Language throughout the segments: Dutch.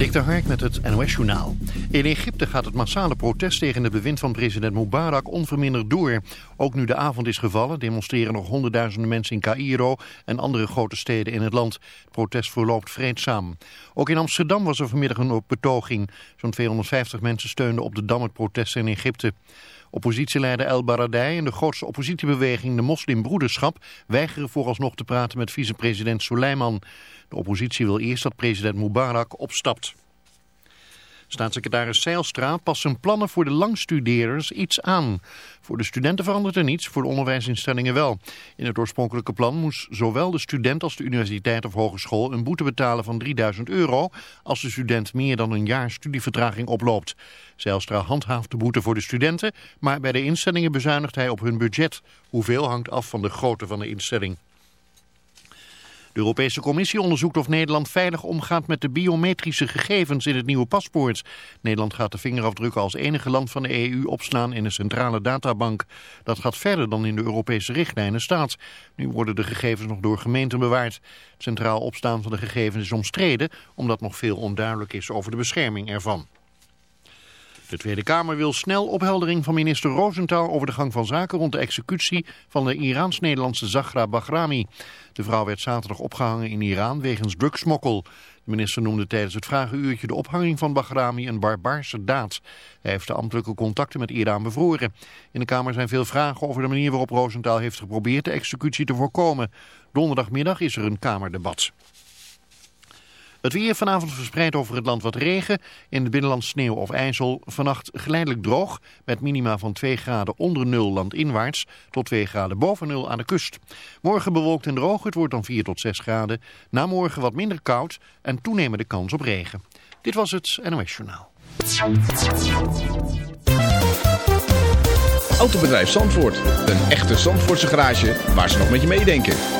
Dik Hark met het NOS-journaal. In Egypte gaat het massale protest tegen het bewind van president Mubarak onverminderd door. Ook nu de avond is gevallen demonstreren nog honderdduizenden mensen in Cairo en andere grote steden in het land. Het protest verloopt vreedzaam. Ook in Amsterdam was er vanmiddag een betoging. Zo'n 250 mensen steunden op de Dam het protest in Egypte. Oppositieleider El Baradei en de grootste oppositiebeweging, de Moslimbroederschap, weigeren vooralsnog te praten met vicepresident Suleiman. De oppositie wil eerst dat president Mubarak opstapt. Staatssecretaris Seilstra past zijn plannen voor de langstudeerders iets aan. Voor de studenten verandert er niets, voor de onderwijsinstellingen wel. In het oorspronkelijke plan moest zowel de student als de universiteit of hogeschool een boete betalen van 3000 euro als de student meer dan een jaar studievertraging oploopt. Zijlstra handhaaft de boete voor de studenten, maar bij de instellingen bezuinigt hij op hun budget. Hoeveel hangt af van de grootte van de instelling. De Europese Commissie onderzoekt of Nederland veilig omgaat met de biometrische gegevens in het nieuwe paspoort. Nederland gaat de vingerafdrukken als enige land van de EU opslaan in een centrale databank. Dat gaat verder dan in de Europese richtlijnen staat. Nu worden de gegevens nog door gemeenten bewaard. Centraal opstaan van de gegevens is omstreden omdat nog veel onduidelijk is over de bescherming ervan. De Tweede Kamer wil snel opheldering van minister Rosenthal over de gang van zaken rond de executie van de Iraans-Nederlandse Zahra Bahrami. De vrouw werd zaterdag opgehangen in Iran wegens drugsmokkel. De minister noemde tijdens het vragenuurtje de ophanging van Bahrami een barbaarse daad. Hij heeft de ambtelijke contacten met Iran bevroren. In de Kamer zijn veel vragen over de manier waarop Rosenthal heeft geprobeerd de executie te voorkomen. Donderdagmiddag is er een Kamerdebat. Het weer vanavond verspreidt over het land wat regen. In het binnenland sneeuw of ijzel. Vannacht geleidelijk droog met minima van 2 graden onder nul landinwaarts tot 2 graden boven nul aan de kust. Morgen bewolkt en droog. Het wordt dan 4 tot 6 graden. Na morgen wat minder koud en toenemende kans op regen. Dit was het NOS Journaal. Autobedrijf Zandvoort. Een echte Zandvoortse garage waar ze nog met je meedenken.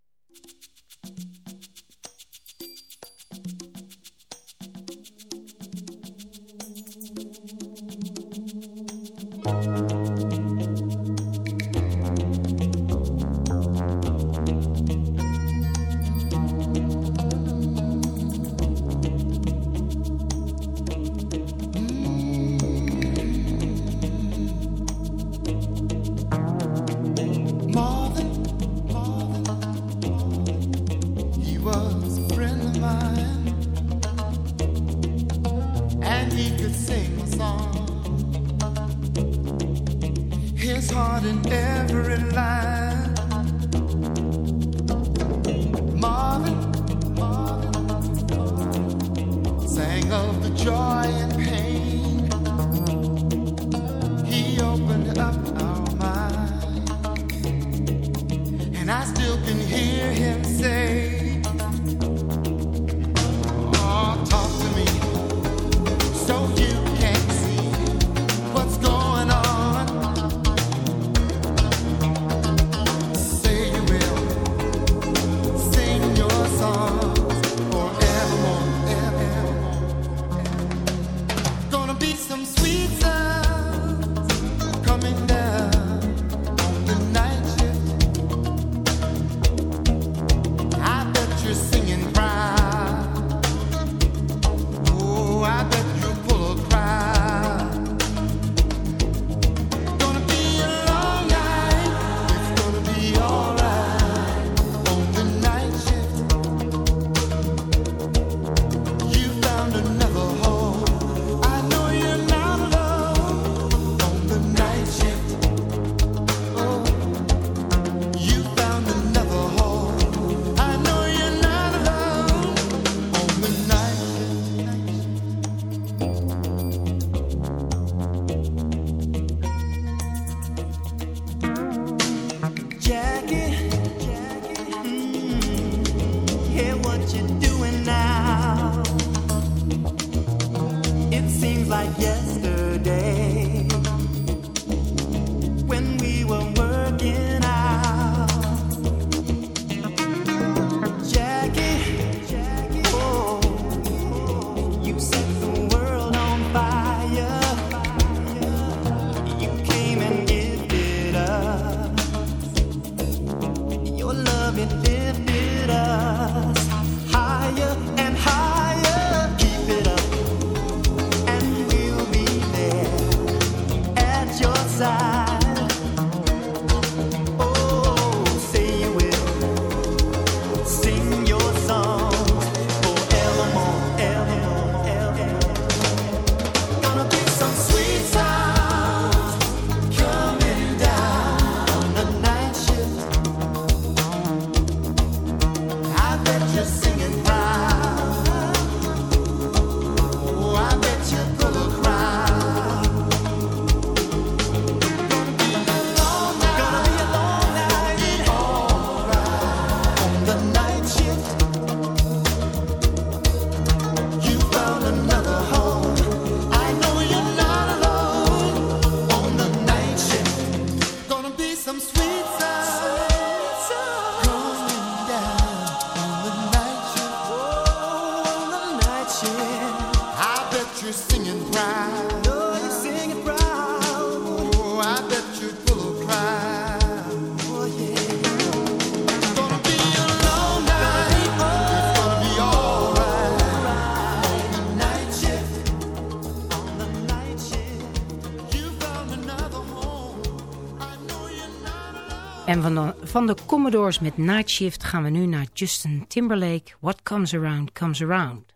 En van de, van de Commodores met Night Shift gaan we nu naar Justin Timberlake. What comes around, comes around.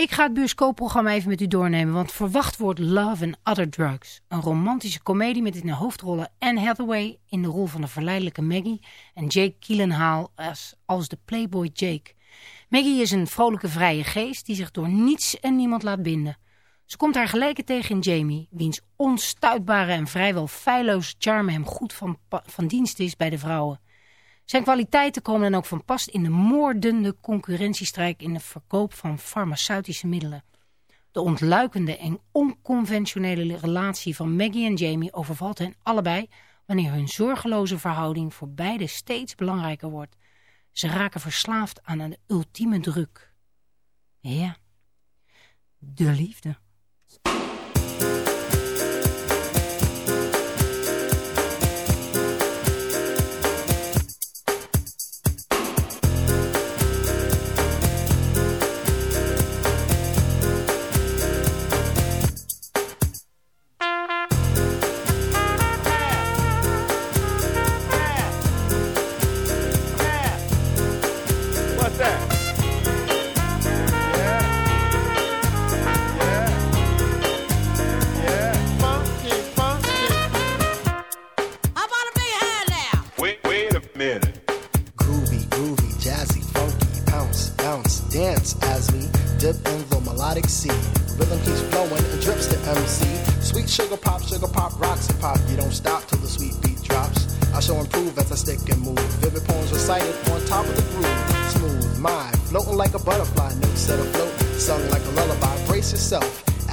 Ik ga het bioscoopprogramma even met u doornemen, want verwacht wordt Love and Other Drugs. Een romantische komedie met in de hoofdrollen Anne Hathaway in de rol van de verleidelijke Maggie en Jake Gyllenhaal als, als de playboy Jake. Maggie is een vrolijke vrije geest die zich door niets en niemand laat binden. Ze komt haar gelijke tegen in Jamie, wiens onstuitbare en vrijwel feilloze charme hem goed van, van dienst is bij de vrouwen. Zijn kwaliteiten komen dan ook van pas in de moordende concurrentiestrijd in de verkoop van farmaceutische middelen. De ontluikende en onconventionele relatie van Maggie en Jamie overvalt hen allebei wanneer hun zorgeloze verhouding voor beide steeds belangrijker wordt. Ze raken verslaafd aan een ultieme druk. Ja, de liefde.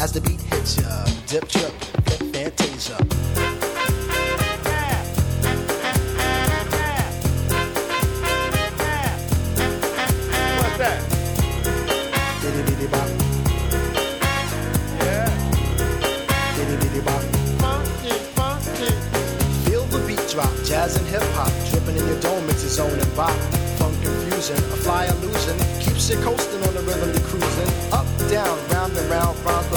As the beat hits ya. Dip, trip, flip, fantasia. What's that? Diddy diddy bop, Yeah. diddy diddy bop. Funky, funky. Feel the beat drop, jazz and hip hop, dripping in your dome, it's a zone and bop. Funk confusion, a fly illusion, keeps you coasting on the rhythm you're cruising. Up, down, round and round, rhymes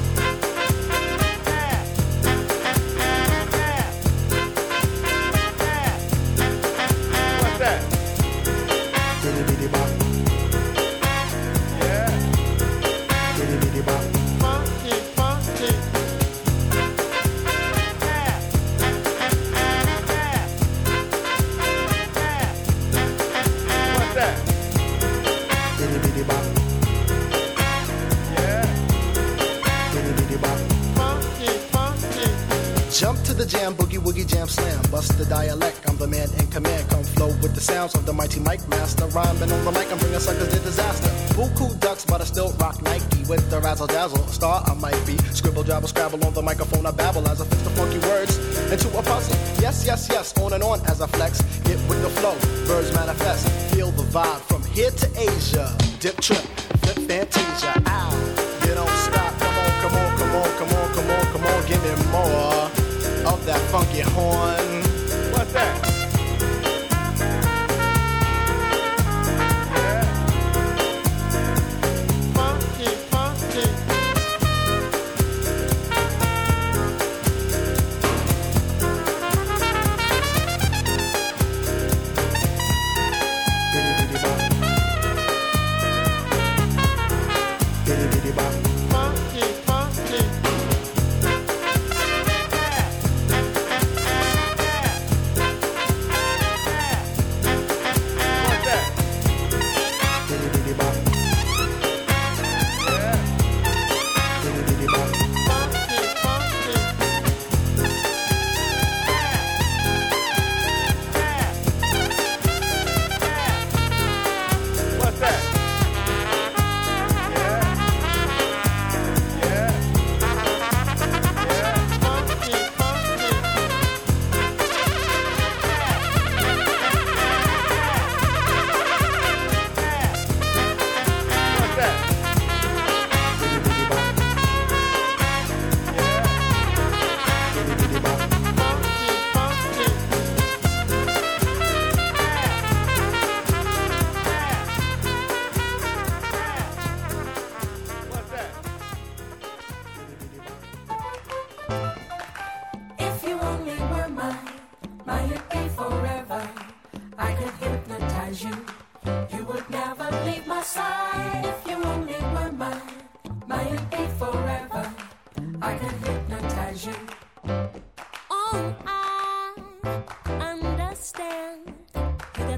Mighty mic master. Rhyming on the mic, I'm bringing suckers to disaster. Buku ducks, but I still rock Nike with the razzle dazzle. Star I might be. Scribble, jabble, scrabble on the microphone. I babble as I fix the funky words into a puzzle. Yes, yes, yes, on and on as I flex.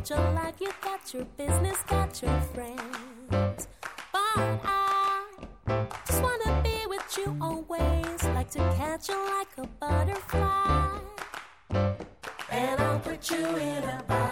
got your life, you got your business, got your friends. But I just wanna be with you always. Like to catch you like a butterfly. And I'll put you in a box.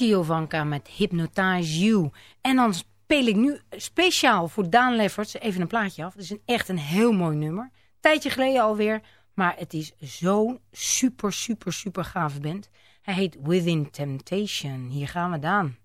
Kiovanka met hypnotize You. En dan speel ik nu speciaal voor Daan Lefferts even een plaatje af. Het is een, echt een heel mooi nummer. Tijdje geleden alweer, maar het is zo'n super, super, super gaaf. band. Hij heet Within Temptation. Hier gaan we, Daan.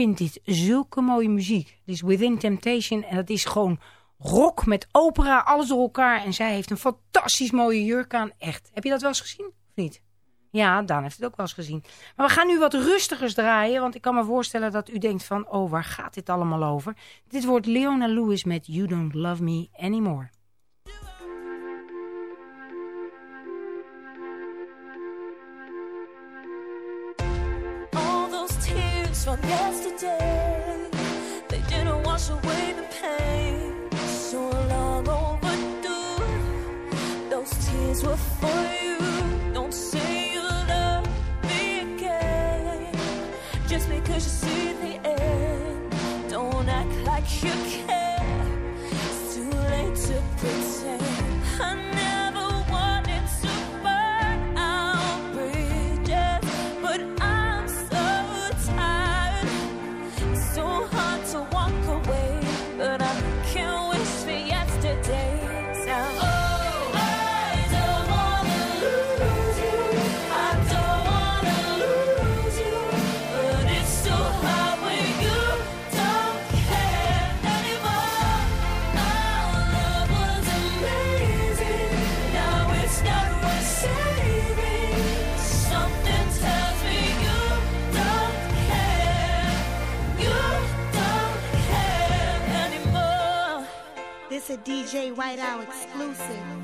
Vind dit zulke mooie muziek. Is Within Temptation en het is gewoon rock met opera, alles door elkaar. En zij heeft een fantastisch mooie jurk aan. Echt. Heb je dat wel eens gezien? Of niet? Ja, Daan heeft het ook wel eens gezien. Maar we gaan nu wat rustigers draaien. Want ik kan me voorstellen dat u denkt van... oh, waar gaat dit allemaal over? Dit wordt Leona Lewis met You Don't Love Me Anymore. From yesterday, they didn't wash away the pain. So long overdue. Those tears were for you. Don't say you love me again. Just because you see the end, don't act like you care. It's too late to pretend. I never This a DJ Whiteout exclusive.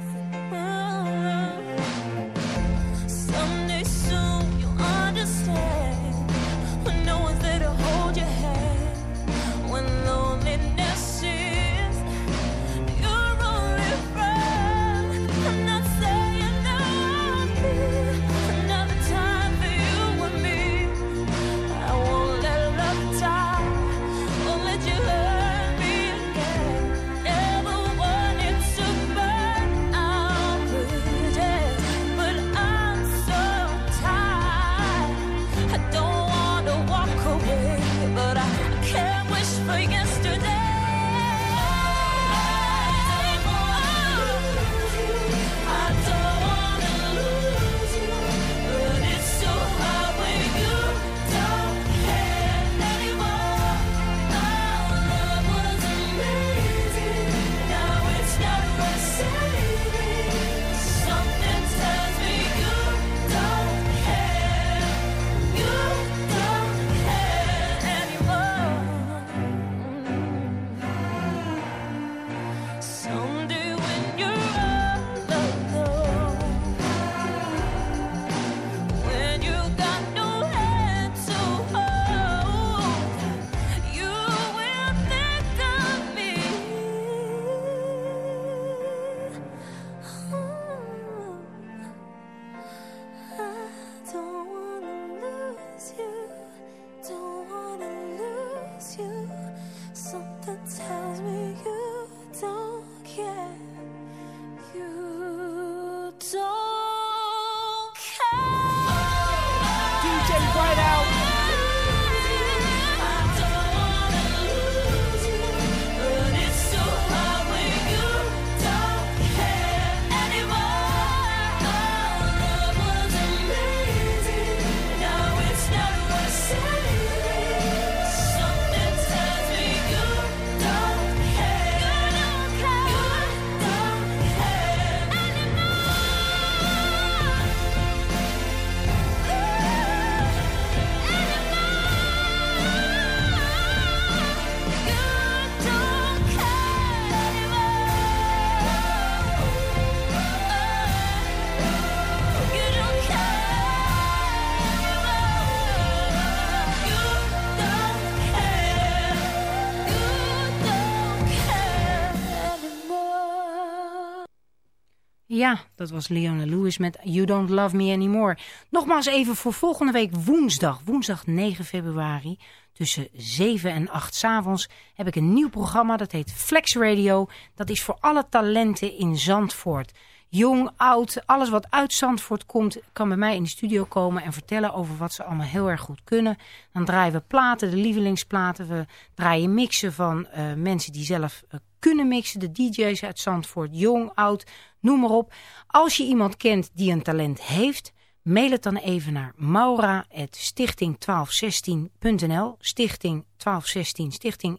Ja, dat was Leona Lewis met You Don't Love Me Anymore. Nogmaals even voor volgende week woensdag, woensdag 9 februari, tussen 7 en 8 's avonds heb ik een nieuw programma. Dat heet Flex Radio. Dat is voor alle talenten in Zandvoort. Jong, oud, alles wat uit Zandvoort komt, kan bij mij in de studio komen en vertellen over wat ze allemaal heel erg goed kunnen. Dan draaien we platen, de lievelingsplaten. We draaien mixen van eh, mensen die zelf eh, kunnen mixen. De DJ's uit Zandvoort, jong, oud, noem maar op. Als je iemand kent die een talent heeft, Mail het dan even naar maura.stichting1216.nl Stichting 1216, stichting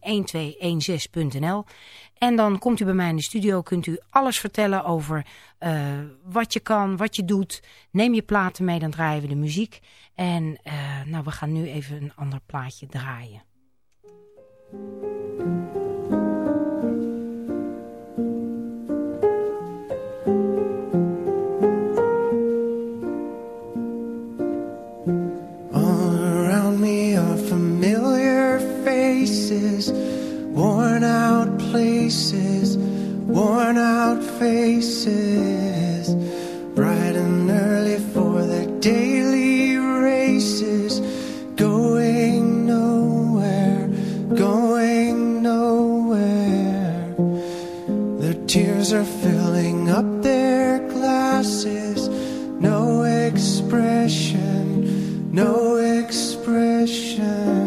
1216.nl En dan komt u bij mij in de studio, kunt u alles vertellen over uh, wat je kan, wat je doet. Neem je platen mee, dan draaien we de muziek. En uh, nou, we gaan nu even een ander plaatje draaien. Worn out places, worn out faces, bright and early for the daily races, going nowhere, going nowhere. Their tears are filling up their glasses, no expression, no expression.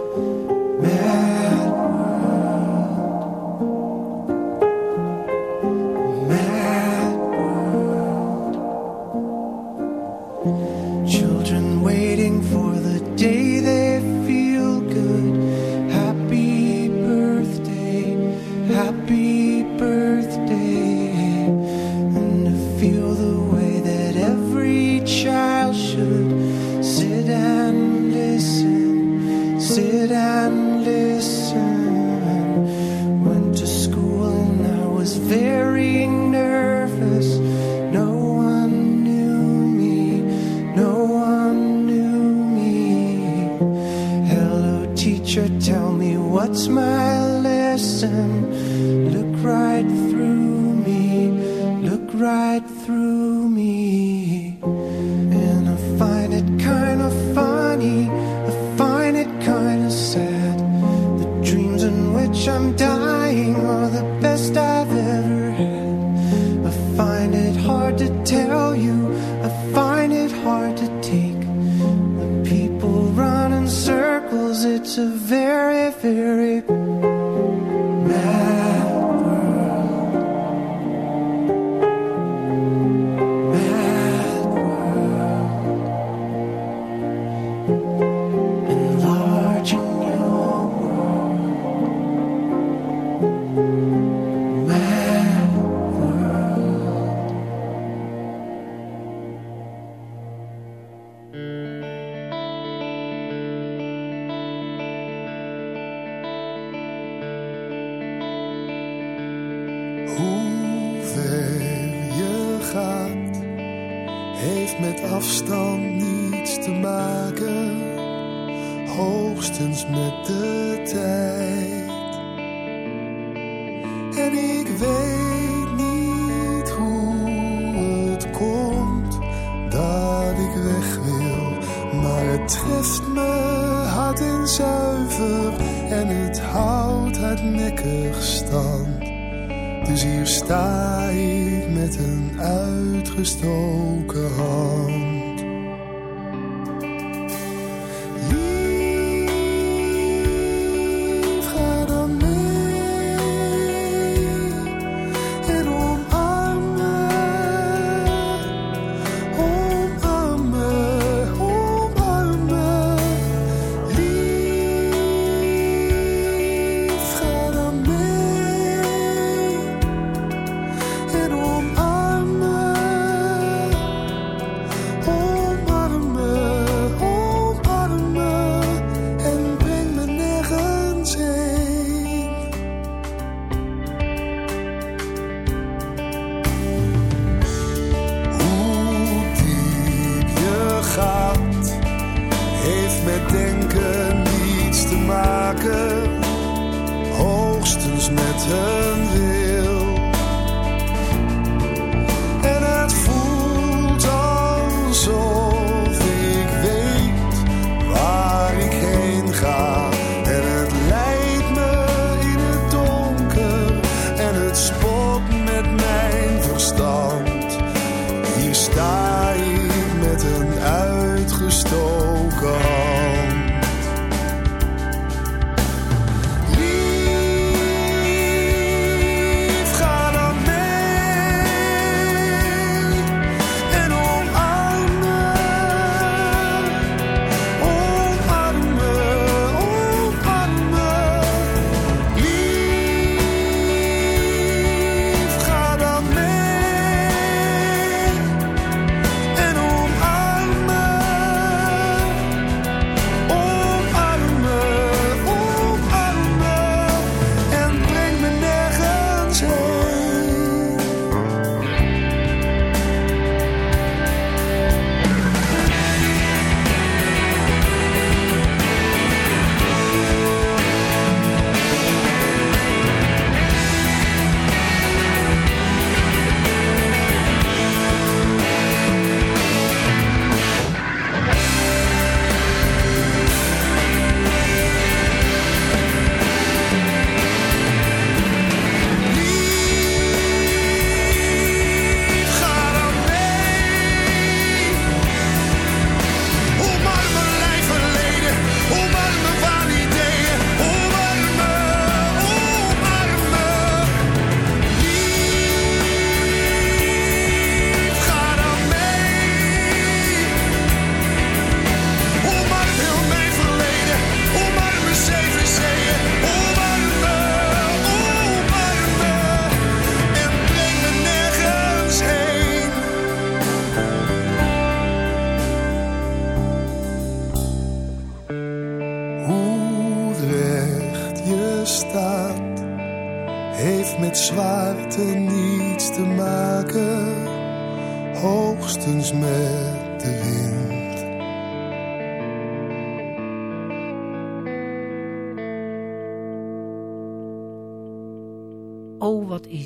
hoogstens met een wil.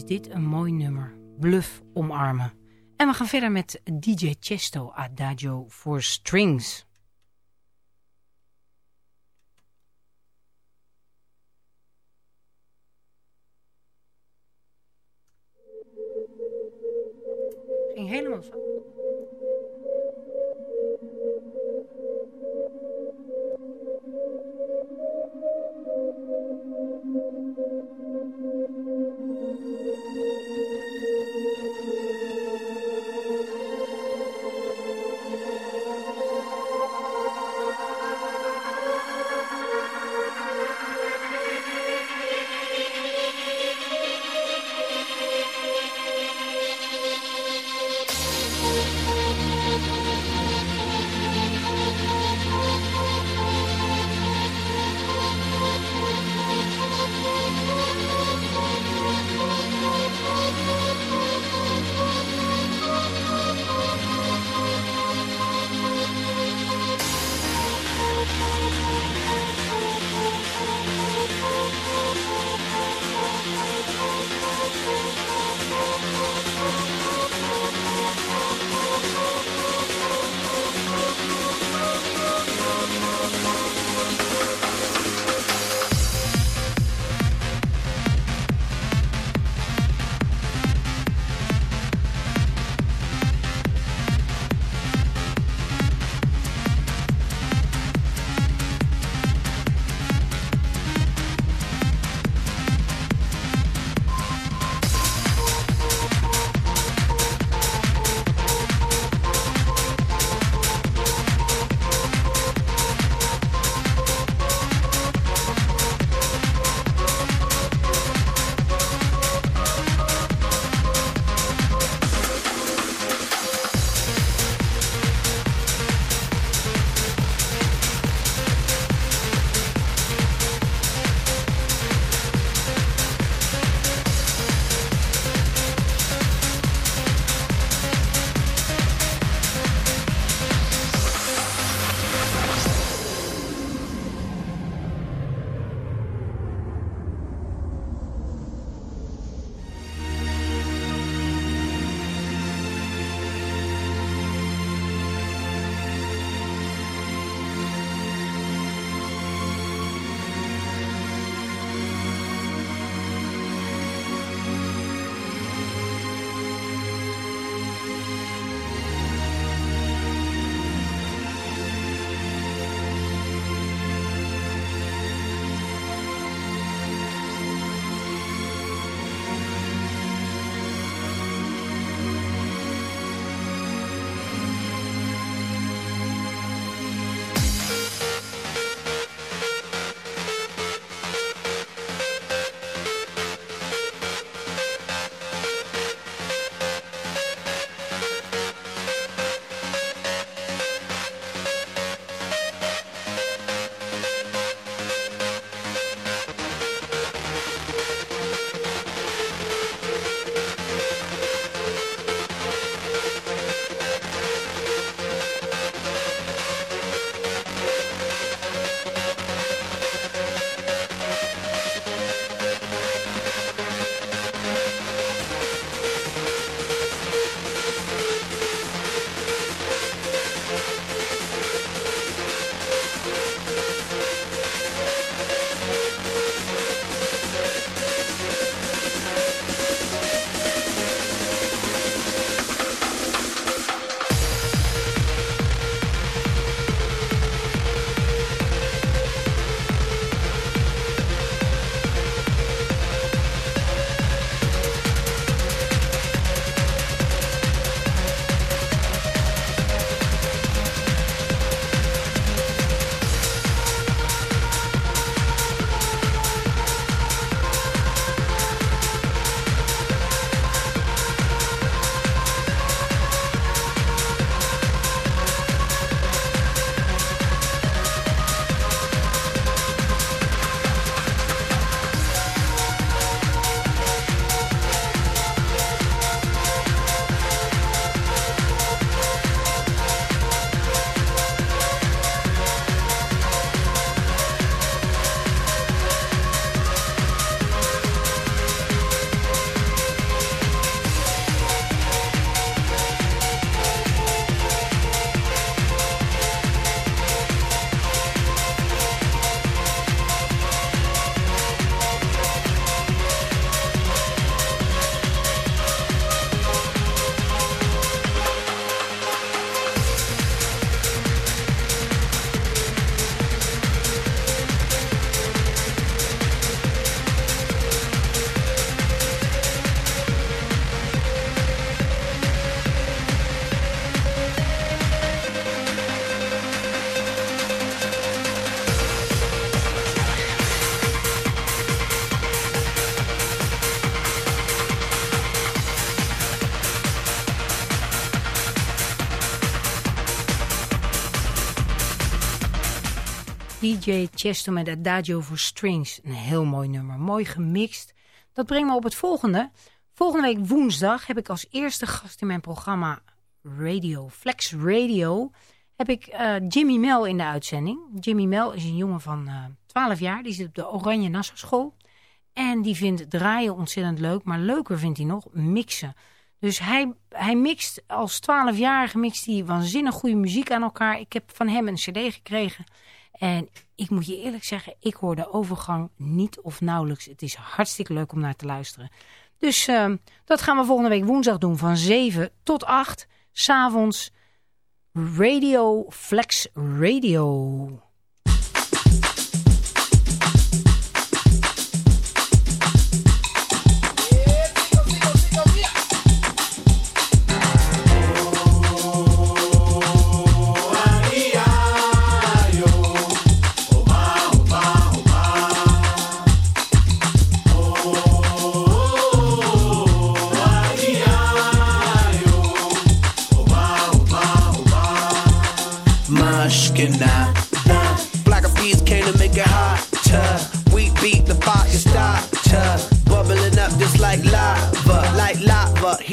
Dit een mooi nummer. Bluff omarmen. En we gaan verder met DJ Chesto Adagio voor Strings. Ging helemaal fout. DJ Chesto met Adagio for Strings. Een heel mooi nummer, mooi gemixt. Dat brengt me op het volgende. Volgende week woensdag heb ik als eerste gast in mijn programma Radio, Flex Radio... heb ik eh, Jimmy Mel in de uitzending. Jimmy Mel is een jongen van eh 12 jaar, die zit op de Oranje Nassau School. En die vindt draaien ontzettend leuk, maar leuker vindt hij nog mixen. Dus hij, hij mixt als 12-jarige mixt hij waanzinnig goede muziek aan elkaar. Ik heb van hem een cd gekregen. En ik moet je eerlijk zeggen, ik hoor de overgang niet of nauwelijks. Het is hartstikke leuk om naar te luisteren. Dus uh, dat gaan we volgende week woensdag doen van 7 tot 8. S'avonds Radio Flex Radio.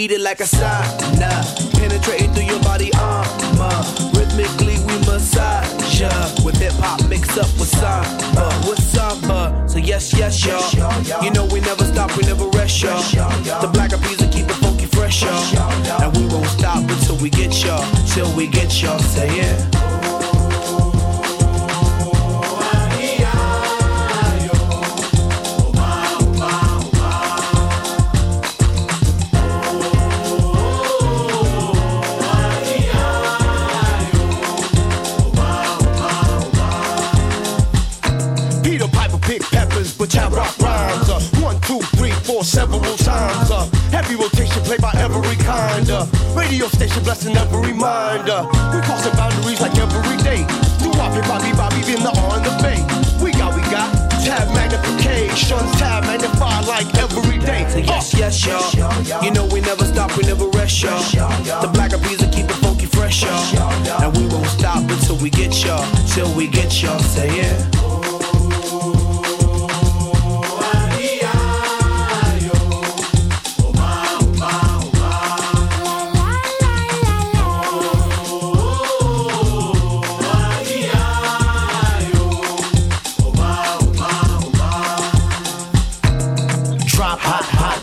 Heated like a sauna.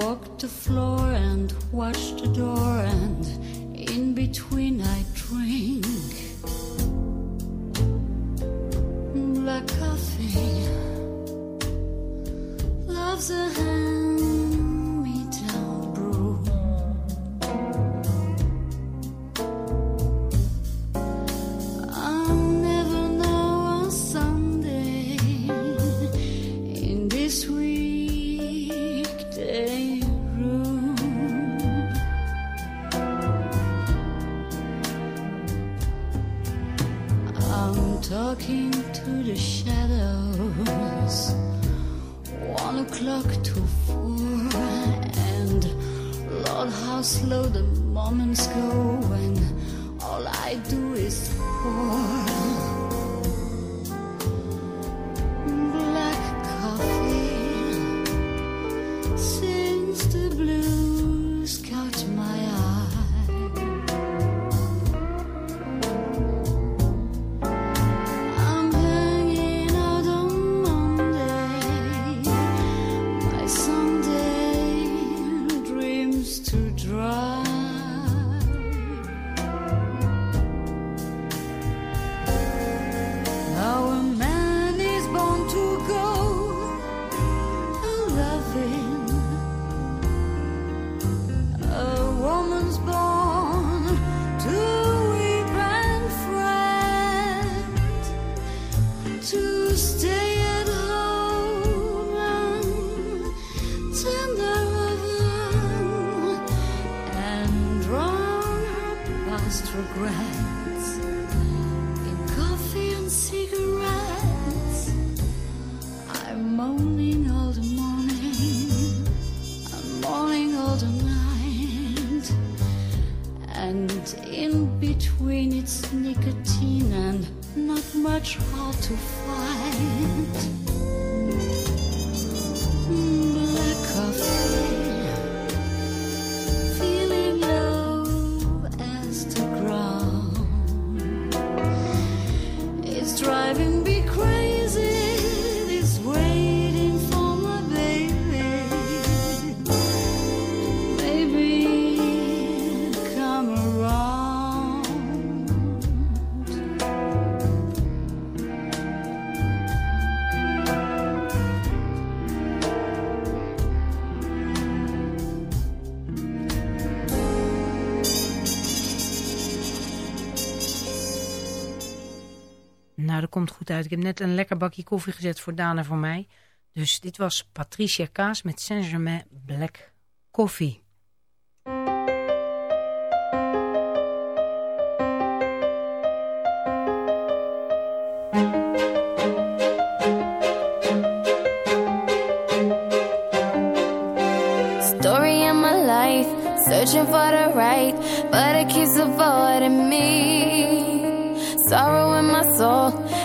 I walk the floor and watched the door, and in between I try to find komt goed uit. Ik heb net een lekker bakje koffie gezet voor Dana en voor mij. Dus dit was Patricia Kaas met Saint-Germain Black Coffee.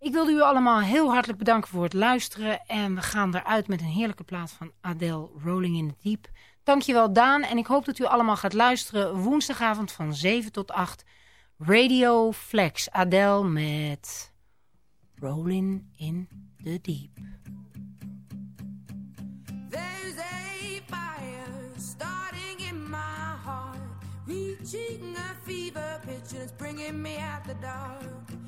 Ik wilde u allemaal heel hartelijk bedanken voor het luisteren. En we gaan eruit met een heerlijke plaat van Adele, Rolling in the Deep. Dankjewel Daan. En ik hoop dat u allemaal gaat luisteren woensdagavond van 7 tot 8. Radio Flex. Adele met Rolling in the Deep. There's a fire starting in my heart, a fever pitch, bringing me out the dark.